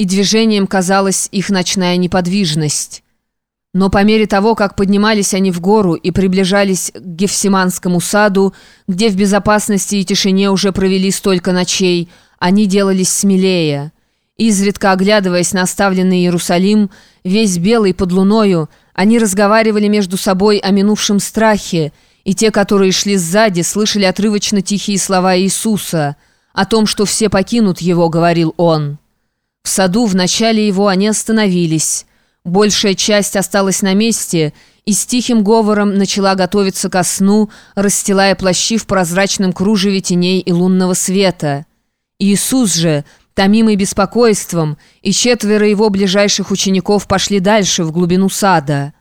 и движением казалась их ночная неподвижность. Но по мере того, как поднимались они в гору и приближались к Гефсиманскому саду, где в безопасности и тишине уже провели столько ночей, они делались смелее. Изредка оглядываясь на оставленный Иерусалим, весь белый под луною, они разговаривали между собой о минувшем страхе, и те, которые шли сзади, слышали отрывочно тихие слова Иисуса. О том, что все покинут его, говорил он. В саду в начале его они остановились. Большая часть осталась на месте и с тихим говором начала готовиться ко сну, расстилая плащи в прозрачном кружеве теней и лунного света. Иисус же, томимый беспокойством, и четверо его ближайших учеников пошли дальше, в глубину сада.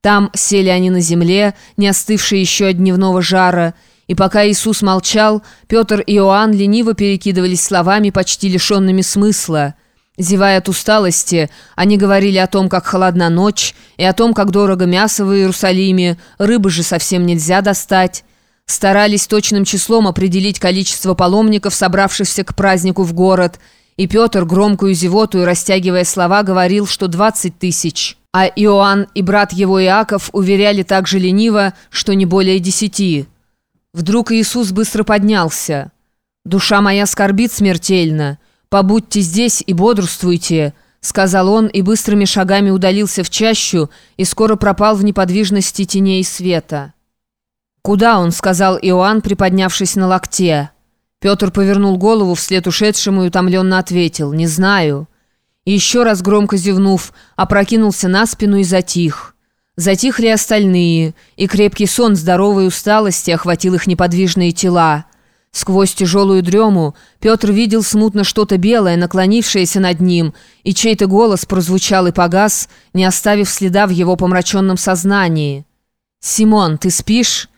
Там сели они на земле, не остывшие еще от дневного жара, и пока Иисус молчал, Петр и Иоанн лениво перекидывались словами, почти лишенными смысла – Зевая от усталости, они говорили о том, как холодна ночь, и о том, как дорого мясо в Иерусалиме, рыбы же совсем нельзя достать. Старались точным числом определить количество паломников, собравшихся к празднику в город, и Петр, громкую зевоту и растягивая слова, говорил, что 20 тысяч. А Иоанн и брат его Иаков уверяли также лениво, что не более десяти. Вдруг Иисус быстро поднялся. «Душа моя скорбит смертельно». «Побудьте здесь и бодрствуйте», — сказал он и быстрыми шагами удалился в чащу и скоро пропал в неподвижности теней света. «Куда он?» — сказал Иоанн, приподнявшись на локте. Петр повернул голову вслед ушедшему и утомленно ответил «Не знаю». И еще раз громко зевнув, опрокинулся на спину и затих. Затихли остальные, и крепкий сон здоровой усталости охватил их неподвижные тела. Сквозь тяжелую дрему Петр видел смутно что-то белое, наклонившееся над ним, и чей-то голос прозвучал и погас, не оставив следа в его помраченном сознании. «Симон, ты спишь?»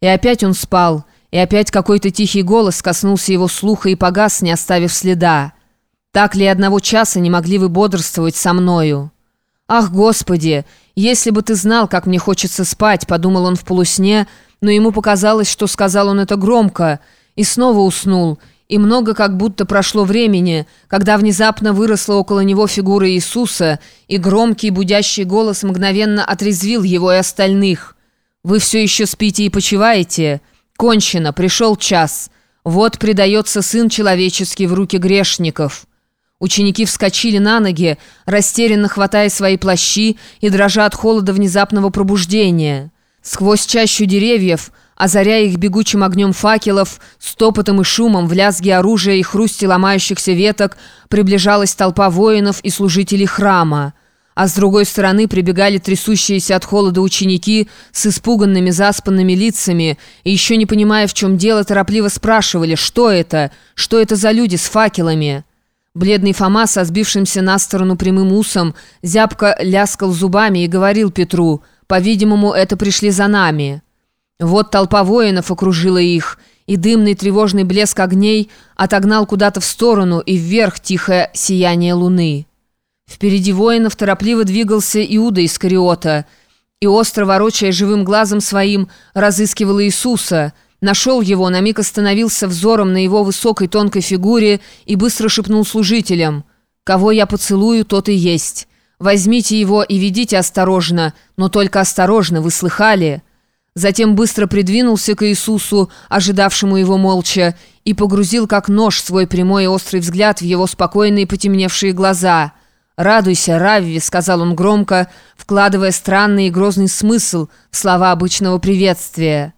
И опять он спал, и опять какой-то тихий голос коснулся его слуха и погас, не оставив следа. «Так ли одного часа не могли вы бодрствовать со мною?» «Ах, Господи, если бы ты знал, как мне хочется спать», — подумал он в полусне, но ему показалось, что сказал он это громко — и снова уснул, и много как будто прошло времени, когда внезапно выросла около него фигура Иисуса, и громкий будящий голос мгновенно отрезвил его и остальных. «Вы все еще спите и почиваете? Кончено, пришел час. Вот предается Сын Человеческий в руки грешников». Ученики вскочили на ноги, растерянно хватая свои плащи и дрожа от холода внезапного пробуждения. Сквозь чащу деревьев – озаряя их бегучим огнем факелов, стопотом и шумом, в лязге оружия и хрусте ломающихся веток приближалась толпа воинов и служителей храма. А с другой стороны прибегали трясущиеся от холода ученики с испуганными заспанными лицами и еще не понимая, в чем дело, торопливо спрашивали, что это, что это за люди с факелами. Бледный Фома со сбившимся на сторону прямым усом зябко ляскал зубами и говорил Петру, «По-видимому, это пришли за нами». Вот толпа воинов окружила их, и дымный тревожный блеск огней отогнал куда-то в сторону и вверх тихое сияние луны. Впереди воинов торопливо двигался Иуда из Кариота, и остро ворочая живым глазом своим разыскивал Иисуса, нашел его, на миг остановился взором на его высокой тонкой фигуре и быстро шепнул служителям «Кого я поцелую, тот и есть. Возьмите его и ведите осторожно, но только осторожно, вы слыхали?» Затем быстро придвинулся к Иисусу, ожидавшему его молча, и погрузил как нож свой прямой и острый взгляд в его спокойные потемневшие глаза. «Радуйся, Равви», — сказал он громко, вкладывая странный и грозный смысл в слова обычного приветствия.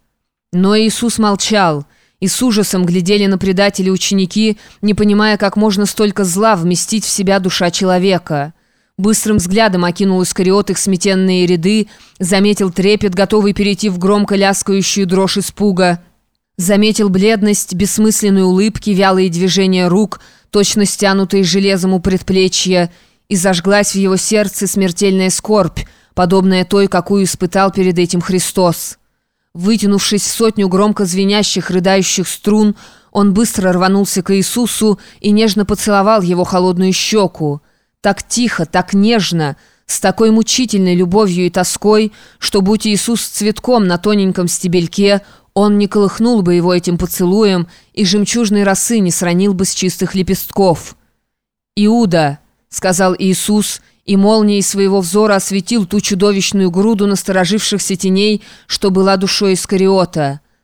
Но Иисус молчал, и с ужасом глядели на предателя ученики, не понимая, как можно столько зла вместить в себя душа человека. Быстрым взглядом окинул Искариот их сметенные ряды, заметил трепет, готовый перейти в громко ляскающую дрожь испуга. Заметил бледность, бессмысленные улыбки, вялые движения рук, точно стянутые железом у предплечья, и зажглась в его сердце смертельная скорбь, подобная той, какую испытал перед этим Христос. Вытянувшись в сотню громко звенящих, рыдающих струн, он быстро рванулся к Иисусу и нежно поцеловал его холодную щеку так тихо, так нежно, с такой мучительной любовью и тоской, что, будь Иисус цветком на тоненьком стебельке, он не колыхнул бы его этим поцелуем и жемчужной росы не сранил бы с чистых лепестков. «Иуда!» сказал Иисус, и молнией своего взора осветил ту чудовищную груду насторожившихся теней, что была душой Искариота.